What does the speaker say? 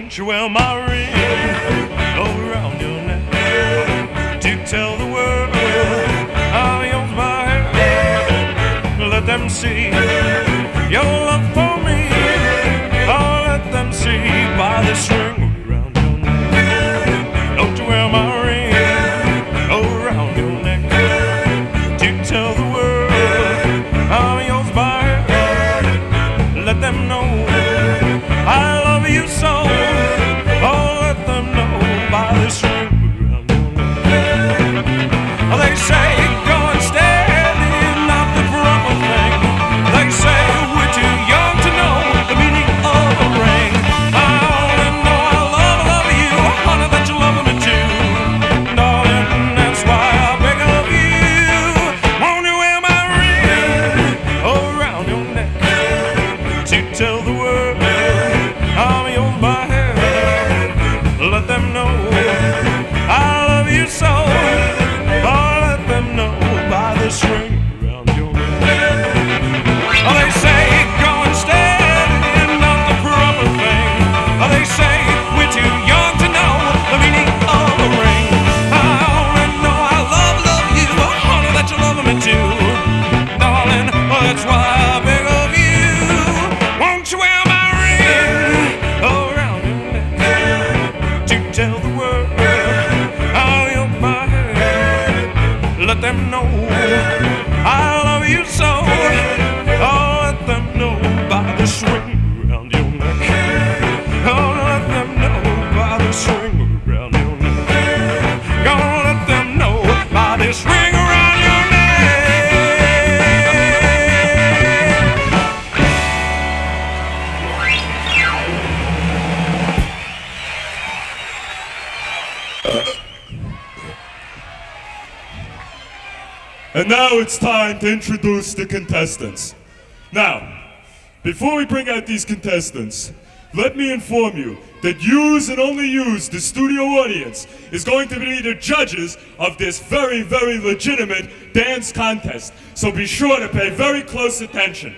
Won't you wear my ring around your neck to tell the world how yours my hair? Let them see your around Let them know I love you so. Oh, let them know by the swing around your neck. Oh, let them know by around your neck. Gonna let them know by around your neck. And now it's time to introduce the contestants. Now, before we bring out these contestants, let me inform you that yous and only yous, the studio audience, is going to be the judges of this very, very legitimate dance contest. So be sure to pay very close attention.